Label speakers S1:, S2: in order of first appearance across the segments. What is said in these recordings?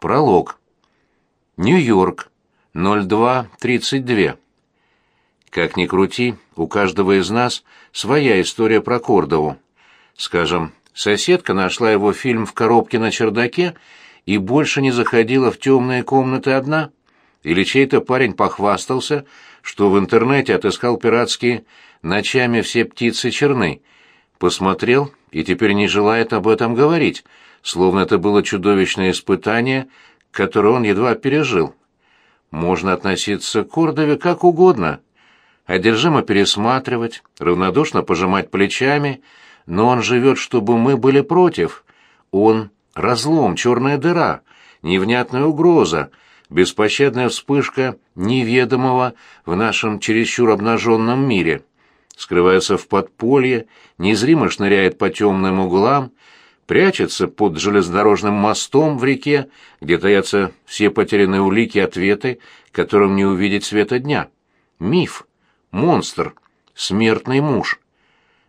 S1: Пролог. Нью-Йорк. 02.32. Как ни крути, у каждого из нас своя история про Кордову. Скажем, соседка нашла его фильм в коробке на чердаке и больше не заходила в темные комнаты одна. Или чей-то парень похвастался, что в интернете отыскал пиратские «Ночами все птицы черны», посмотрел и теперь не желает об этом говорить, словно это было чудовищное испытание, которое он едва пережил. Можно относиться к Кордове как угодно, одержимо пересматривать, равнодушно пожимать плечами, но он живет, чтобы мы были против. Он — разлом, черная дыра, невнятная угроза, беспощадная вспышка неведомого в нашем чересчур обнаженном мире. Скрывается в подполье, незримо шныряет по темным углам, прячется под железнодорожным мостом в реке, где таятся все потерянные улики ответы, которым не увидеть света дня. Миф, монстр, смертный муж.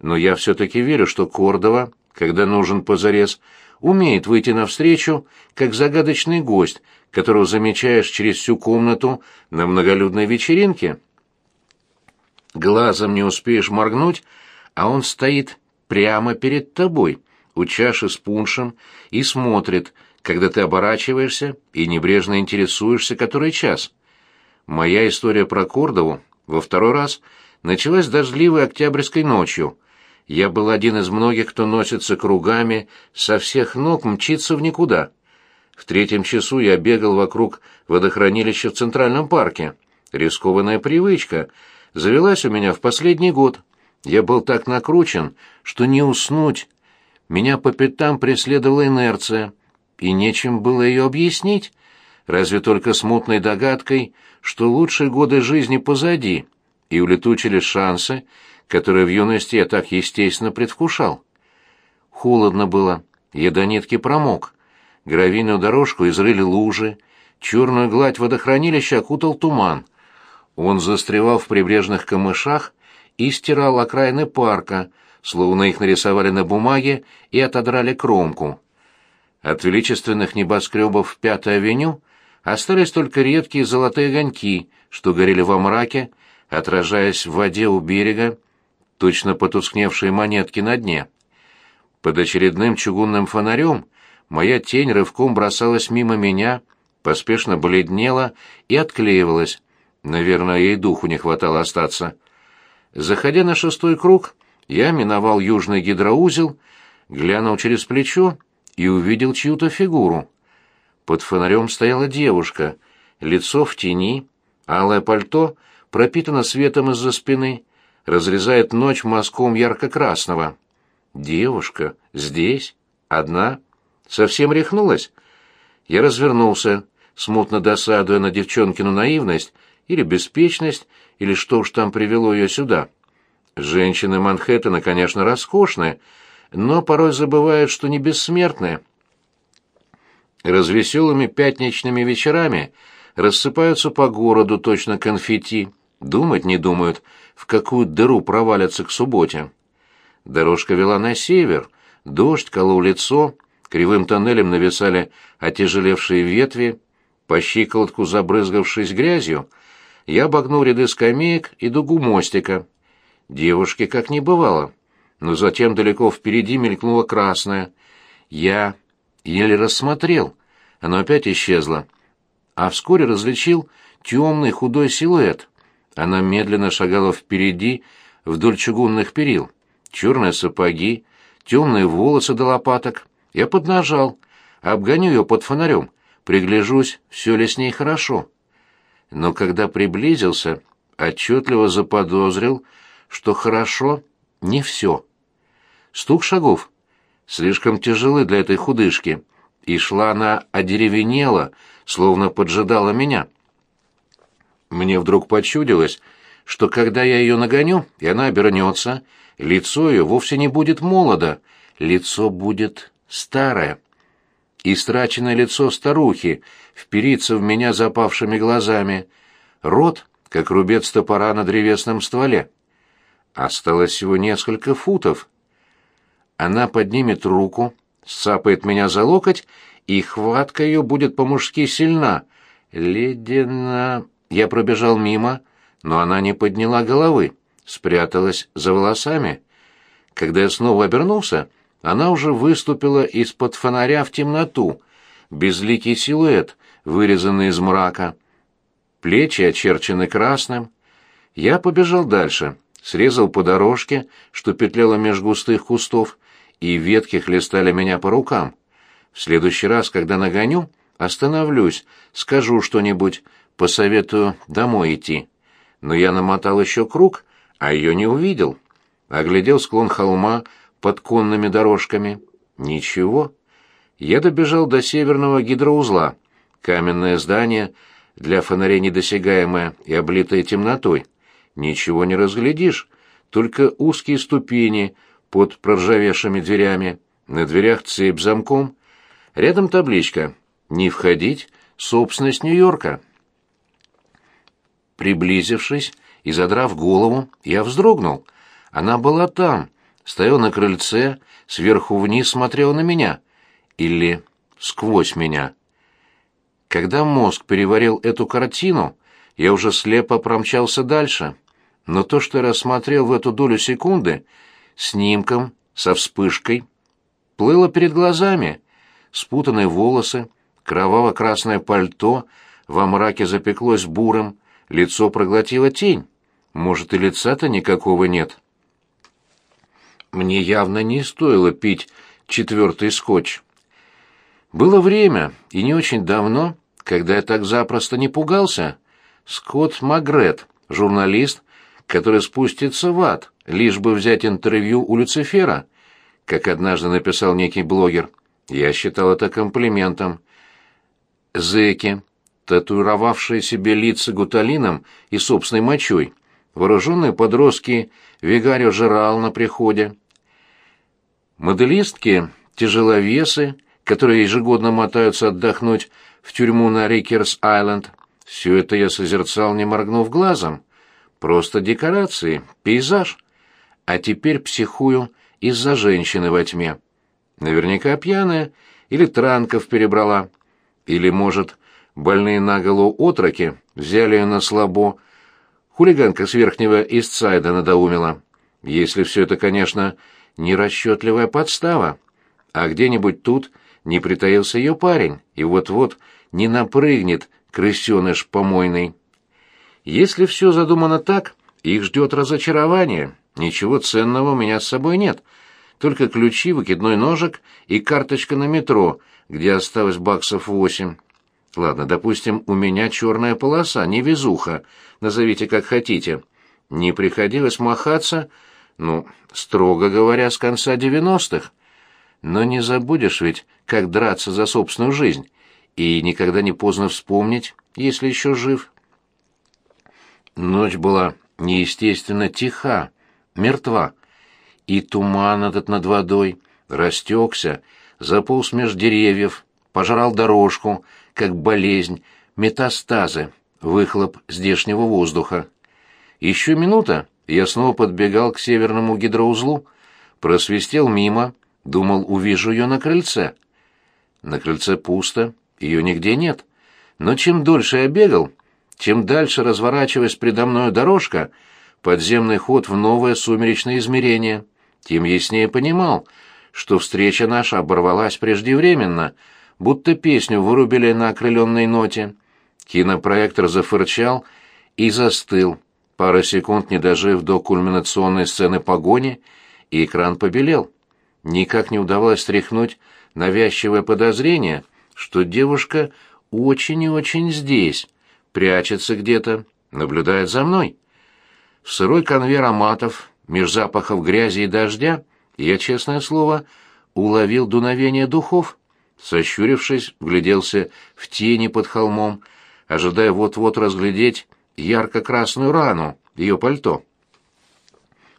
S1: Но я все-таки верю, что Кордова, когда нужен позарез, умеет выйти навстречу, как загадочный гость, которого замечаешь через всю комнату на многолюдной вечеринке. Глазом не успеешь моргнуть, а он стоит прямо перед тобой, у чаши с пуншем, и смотрит, когда ты оборачиваешься и небрежно интересуешься, который час. Моя история про Кордову во второй раз началась дождливой октябрьской ночью. Я был один из многих, кто носится кругами, со всех ног мчится в никуда. В третьем часу я бегал вокруг водохранилища в Центральном парке. Рискованная привычка. Завелась у меня в последний год. Я был так накручен, что не уснуть. Меня по пятам преследовала инерция, и нечем было ее объяснить, разве только смутной догадкой, что лучшие годы жизни позади, и улетучили шансы, которые в юности я так естественно предвкушал. Холодно было, я до нитки промок. Гравийную дорожку изрыли лужи, черную гладь водохранилища окутал туман. Он застревал в прибрежных камышах и стирал окраины парка, словно их нарисовали на бумаге и отодрали кромку. От величественных небоскребов Пятой авеню остались только редкие золотые огоньки, что горели во мраке, отражаясь в воде у берега, точно потускневшие монетки на дне. Под очередным чугунным фонарем моя тень рывком бросалась мимо меня, поспешно бледнела и отклеивалась. Наверное, ей духу не хватало остаться. Заходя на шестой круг, я миновал южный гидроузел, глянул через плечо и увидел чью-то фигуру. Под фонарем стояла девушка, лицо в тени, алое пальто пропитано светом из-за спины, разрезает ночь мазком ярко-красного. Девушка здесь, одна. Совсем рехнулась? Я развернулся, смутно досадуя на девчонкину наивность или беспечность, или что уж там привело ее сюда. Женщины Манхэттена, конечно, роскошные, но порой забывают, что не бессмертные. Развеселыми пятничными вечерами рассыпаются по городу точно конфетти, думать не думают, в какую дыру провалятся к субботе. Дорожка вела на север, дождь колол лицо, Кривым тоннелем нависали отяжелевшие ветви, по щиколотку забрызгавшись грязью, я обогнул ряды скамеек и дугу мостика. Девушки как не бывало, но затем далеко впереди мелькнуло красное. Я еле рассмотрел, оно опять исчезло, а вскоре различил темный худой силуэт. Она медленно шагала впереди вдоль чугунных перил, черные сапоги, темные волосы до лопаток — я поднажал, обгоню ее под фонарем, пригляжусь, все ли с ней хорошо. Но когда приблизился, отчетливо заподозрил, что хорошо не все. Стук шагов слишком тяжелы для этой худышки, и шла она одеревенела, словно поджидала меня. Мне вдруг почудилось, что когда я ее нагоню, и она обернется, лицо ее вовсе не будет молодо, лицо будет старое. Истраченное лицо старухи вперится в меня запавшими глазами, рот, как рубец топора на древесном стволе. Осталось всего несколько футов. Она поднимет руку, сцапает меня за локоть и хватка ее будет по-мужски сильна. Ледяна... Я пробежал мимо, но она не подняла головы, спряталась за волосами. Когда я снова обернулся, она уже выступила из-под фонаря в темноту, безликий силуэт, вырезанный из мрака. Плечи очерчены красным. Я побежал дальше, срезал по дорожке, что петляла меж густых кустов, и ветки хлестали меня по рукам. В следующий раз, когда нагоню, остановлюсь, скажу что-нибудь, посоветую домой идти. Но я намотал еще круг, а ее не увидел. Оглядел склон холма под конными дорожками. Ничего. Я добежал до северного гидроузла. Каменное здание, для фонарей недосягаемое и облитое темнотой. Ничего не разглядишь, только узкие ступени под проржавевшими дверями. На дверях цепь замком. Рядом табличка «Не входить. Собственность Нью-Йорка». Приблизившись и задрав голову, я вздрогнул. Она была там, стояла на крыльце, сверху вниз смотрела на меня. Или сквозь меня. Когда мозг переварил эту картину, я уже слепо промчался дальше. Но то, что я рассмотрел в эту долю секунды, снимком, со вспышкой, плыло перед глазами. Спутанные волосы, кроваво-красное пальто, во мраке запеклось бурым, лицо проглотило тень. Может, и лица-то никакого нет. Мне явно не стоило пить четвертый скотч. Было время, и не очень давно, когда я так запросто не пугался. Скотт Магрет, журналист, который спустится в ад, лишь бы взять интервью у Люцифера, как однажды написал некий блогер. Я считал это комплиментом. Зэки, татуировавшие себе лица гуталином и собственной мочой, вооруженные подростки Вигарио Жерал на приходе, моделистки, тяжеловесы, которые ежегодно мотаются отдохнуть в тюрьму на Рикерс-Айленд. Все это я созерцал, не моргнув глазом. Просто декорации, пейзаж. А теперь психую из-за женщины во тьме. Наверняка пьяная или транков перебрала. Или, может, больные на голову отроки взяли ее на слабо. Хулиганка с верхнего Истсайда надоумила. Если все это, конечно, не расчетливая подстава. А где-нибудь тут не притаился ее парень, и вот-вот не напрыгнет крысеныш помойный. Если все задумано так, их ждет разочарование. Ничего ценного у меня с собой нет. Только ключи, выкидной ножик и карточка на метро, где осталось баксов восемь. Ладно, допустим, у меня черная полоса, невезуха, назовите как хотите. Не приходилось махаться, ну, строго говоря, с конца девяностых. Но не забудешь ведь, как драться за собственную жизнь, и никогда не поздно вспомнить, если еще жив. Ночь была неестественно тиха, мертва, и туман этот над водой растекся, заполз меж деревьев, пожрал дорожку, как болезнь, метастазы, выхлоп здешнего воздуха. Еще минута, я снова подбегал к северному гидроузлу, просвистел мимо, думал, увижу ее на крыльце. На крыльце пусто, ее нигде нет. Но чем дольше я бегал, чем дальше разворачиваясь предо мною дорожка, подземный ход в новое сумеречное измерение, тем яснее понимал, что встреча наша оборвалась преждевременно, будто песню вырубили на окрыленной ноте. Кинопроектор зафырчал и застыл, пара секунд не дожив до кульминационной сцены погони, и экран побелел. Никак не удавалось стряхнуть навязчивое подозрение, что девушка очень и очень здесь, прячется где-то, наблюдает за мной. В сырой конве ароматов, меж запахов грязи и дождя, я, честное слово, уловил дуновение духов. Сощурившись, вгляделся в тени под холмом, ожидая вот-вот разглядеть ярко-красную рану, ее пальто.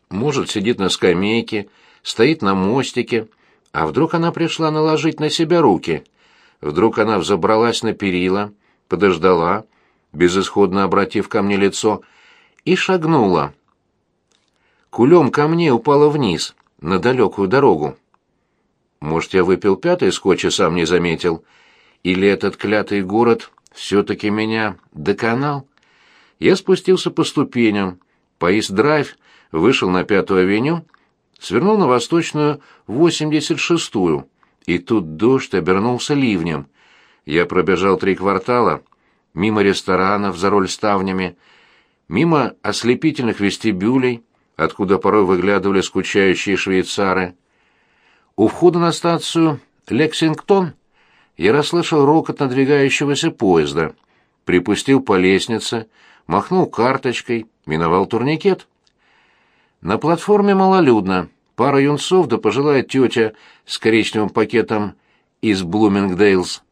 S1: Может, сидит на скамейке, стоит на мостике, а вдруг она пришла наложить на себя руки? Вдруг она взобралась на перила, подождала, безысходно обратив ко мне лицо, и шагнула. Кулем ко мне упала вниз, на далекую дорогу. Может, я выпил пятый скотч и сам не заметил — Или этот клятый город все-таки меня доконал? Я спустился по ступеням, по Ист-Драйв, вышел на Пятую авеню, свернул на Восточную 86-ю, и тут дождь обернулся ливнем. Я пробежал три квартала, мимо ресторанов за роль ставнями, мимо ослепительных вестибюлей, откуда порой выглядывали скучающие швейцары. У входа на станцию Лексингтон я расслышал рокот надвигающегося поезда, припустил по лестнице, махнул карточкой, миновал турникет. На платформе малолюдно, пара юнцов да пожилая тетя с коричневым пакетом из Блумингдейлс.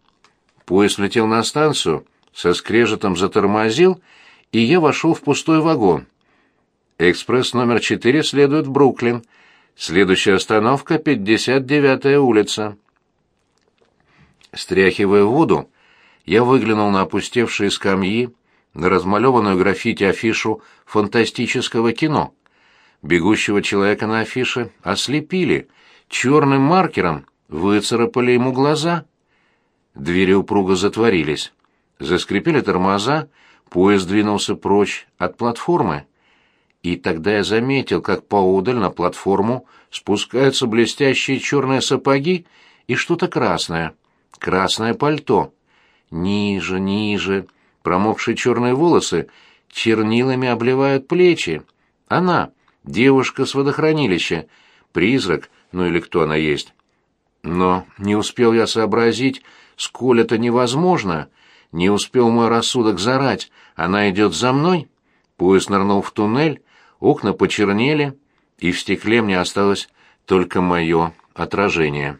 S1: Поезд летел на станцию, со скрежетом затормозил, и я вошел в пустой вагон. Экспресс номер 4 следует в Бруклин. Следующая остановка — 59-я улица. Стряхивая воду, я выглянул на опустевшие скамьи, на размалеванную граффити афишу фантастического кино. Бегущего человека на афише ослепили, черным маркером выцарапали ему глаза. Двери упруго затворились. Заскрипели тормоза, поезд двинулся прочь от платформы. И тогда я заметил, как поодаль на платформу спускаются блестящие черные сапоги и что-то красное. Красное пальто. Ниже, ниже. Промокшие черные волосы чернилами обливают плечи. Она, девушка с водохранилища, призрак, ну или кто она есть. Но не успел я сообразить, сколь это невозможно, не успел мой рассудок зарать, она идет за мной. Поезд нырнул в туннель, окна почернели, и в стекле мне осталось только мое отражение.